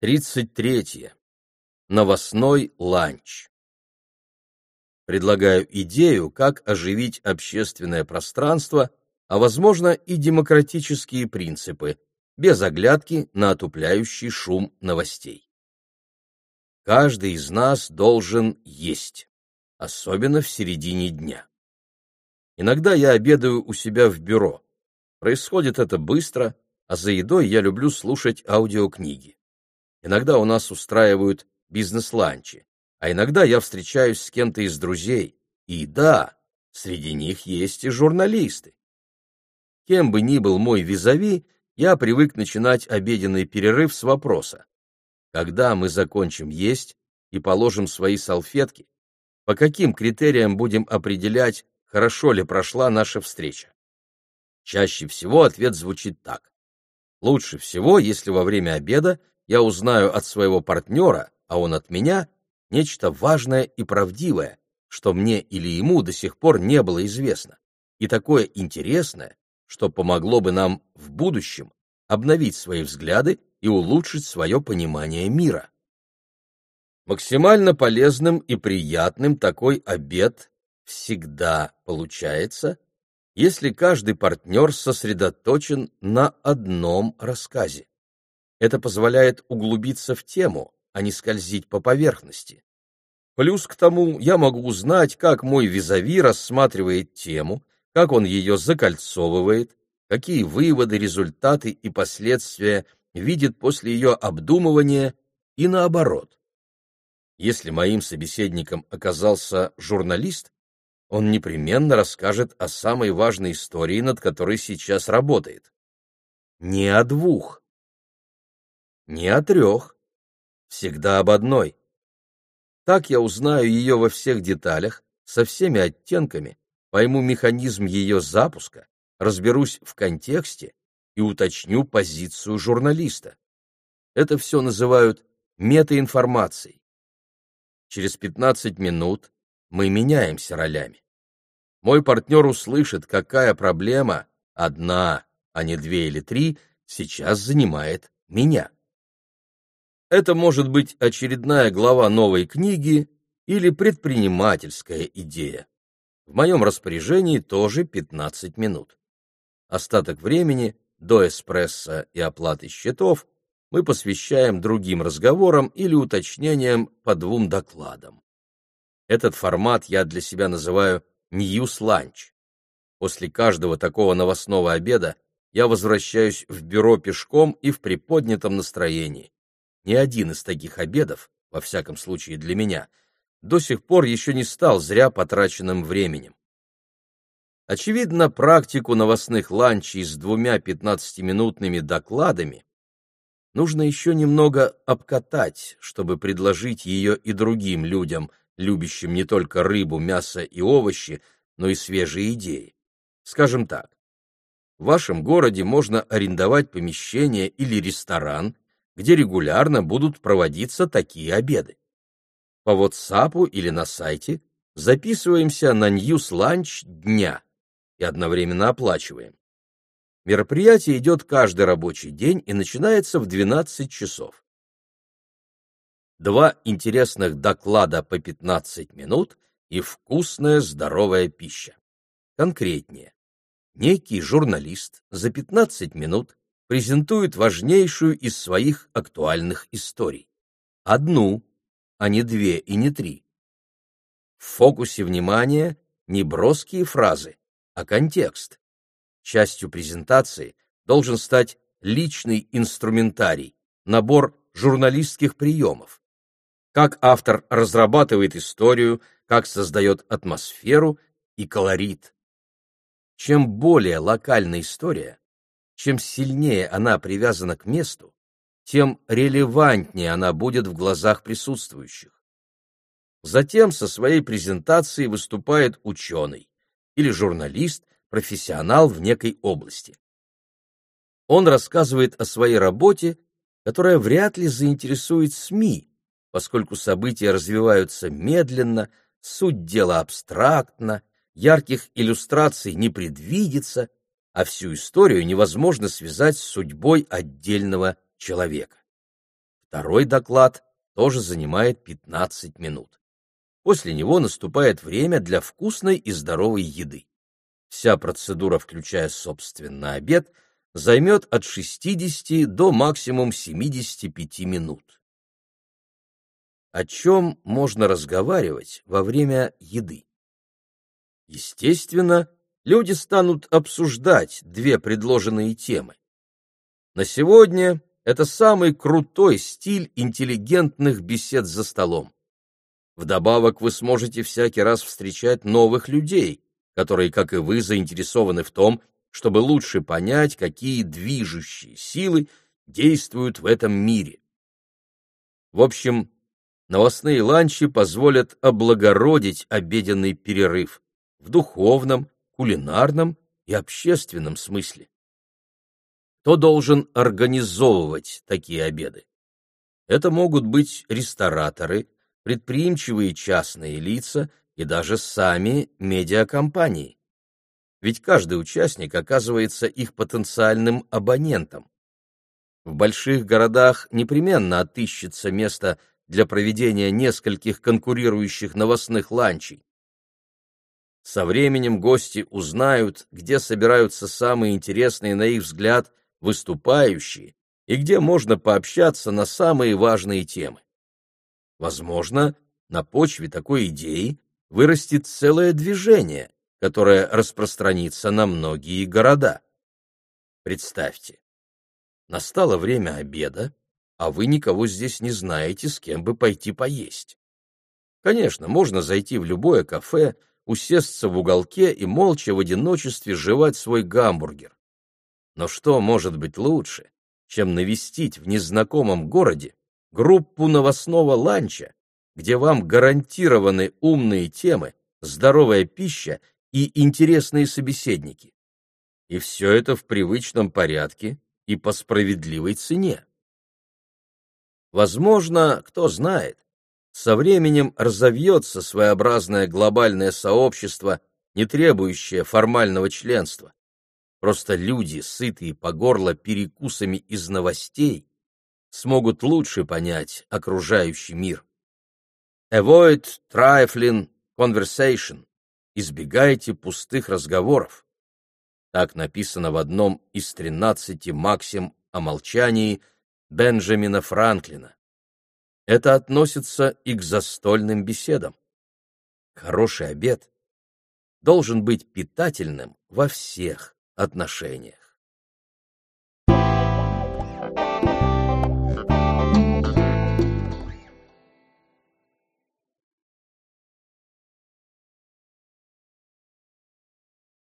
33. Новостной ланч. Предлагаю идею, как оживить общественное пространство, а, возможно, и демократические принципы, без оглядки на отупляющий шум новостей. Каждый из нас должен есть, особенно в середине дня. Иногда я обедаю у себя в бюро. Происходит это быстро, а за едой я люблю слушать аудиокниги. Иногда у нас устраивают бизнес-ланчи, а иногда я встречаюсь с кем-то из друзей. И да, среди них есть и журналисты. Кем бы ни был мой визави, я привык начинать обеденный перерыв с вопроса. Когда мы закончим есть и положим свои салфетки, по каким критериям будем определять, хорошо ли прошла наша встреча? Чаще всего ответ звучит так. Лучше всего, если во время обеда я узнаю от своего партнера, а он от меня, нечто важное и правдивое, что мне или ему до сих пор не было известно, и такое интересное, что помогло бы нам в будущем обновить свои взгляды и улучшить свое понимание мира. Максимально полезным и приятным такой обед всегда получается, если каждый партнер сосредоточен на одном рассказе. Это позволяет углубиться в тему, а не скользить по поверхности. Плюс к тому я могу узнать, как мой визави рассматривает тему, как он ее закольцовывает, какие выводы, результаты и последствия видит после ее обдумывания и наоборот. Если моим собеседником оказался журналист, он непременно расскажет о самой важной истории, над которой сейчас работает. Не о двух, не о трех, всегда об одной. Так я узнаю ее во всех деталях, со всеми оттенками, пойму механизм ее запуска, разберусь в контексте и уточню позицию журналиста. Это все называют метаинформацией. Через 15 минут мы меняемся ролями. Мой партнер услышит, какая проблема, одна, а не две или три, сейчас занимает меня. Это может быть очередная глава новой книги или предпринимательская идея. В моем распоряжении тоже 15 минут. Остаток времени до эспрессо и оплаты счетов мы посвящаем другим разговорам или уточнениям по двум докладам. Этот формат я для себя называю «News Lunch». После каждого такого новостного обеда я возвращаюсь в бюро пешком и в приподнятом настроении. Ни один из таких обедов, во всяком случае для меня, до сих пор еще не стал зря потраченным временем. Очевидно, практику новостных ланчей с двумя пятнадцатиминутными докладами нужно еще немного обкатать, чтобы предложить ее и другим людям, любящим не только рыбу, мясо и овощи, но и свежие идеи. Скажем так, в вашем городе можно арендовать помещение или ресторан, где регулярно будут проводиться такие обеды. По WhatsApp или на сайте записываемся на News Lunch дня и одновременно оплачиваем. Мероприятие идет каждый рабочий день и начинается в 12 часов. Два интересных доклада по 15 минут и вкусная здоровая пища. Конкретнее. Некий журналист за 15 минут презентует важнейшую из своих актуальных историй. Одну, а не две и не три. В фокусе внимания не броские фразы, а контекст. Частью презентации должен стать личный инструментарий, набор журналистских приемов. Как автор разрабатывает историю, как создает атмосферу и колорит. Чем более локальная история, чем сильнее она привязана к месту, тем релевантнее она будет в глазах присутствующих. Затем со своей презентацией выступает ученый или журналист, профессионал в некой области. Он рассказывает о своей работе, которая вряд ли заинтересует СМИ, поскольку события развиваются медленно, суть дела абстрактна, ярких иллюстраций не предвидится, а всю историю невозможно связать с судьбой отдельного человека. Второй доклад тоже занимает 15 минут. После него наступает время для вкусной и здоровой еды. Вся процедура, включая, собственно, обед, займет от 60 до максимум 75 минут. О чем можно разговаривать во время еды? Естественно, люди станут обсуждать две предложенные темы. На сегодня это самый крутой стиль интеллигентных бесед за столом. Вдобавок вы сможете всякий раз встречать новых людей, которые, как и вы, заинтересованы в том, чтобы лучше понять, какие движущие силы действуют в этом мире. В общем, новостные ланчи позволят облагородить обеденный перерыв в духовном, кулинарном и общественном смысле. Кто должен организовывать такие обеды? Это могут быть рестораторы, предприимчивые частные лица и даже сами медиакомпании. Ведь каждый участник оказывается их потенциальным абонентом. В больших городах непременно отыщется место для проведения нескольких конкурирующих новостных ланчей. Со временем гости узнают, где собираются самые интересные, на их взгляд, выступающие и где можно пообщаться на самые важные темы. Возможно, на почве такой идеи вырастет целое движение, которое распространится на многие города. Представьте, настало время обеда, а вы никого здесь не знаете, с кем бы пойти поесть. Конечно, можно зайти в любое кафе, усесться в уголке и молча в одиночестве жевать свой гамбургер. Но что может быть лучше, чем навестить в незнакомом городе группу новостного ланча, где вам гарантированы умные темы, здоровая пища и интересные собеседники? И все это в привычном порядке и по справедливой цене. Возможно, кто знает, со временем разовьется своеобразное глобальное сообщество, не требующее формального членства. Просто люди, сытые по горло перекусами из новостей, смогут лучше понять окружающий мир. Avoid trifling conversation. Избегайте пустых разговоров. Так написано в одном из тринадцати максим о молчании Бенджамина Франклина. Это относится и к застольным беседам. Хороший обед должен быть питательным во всех отношениях.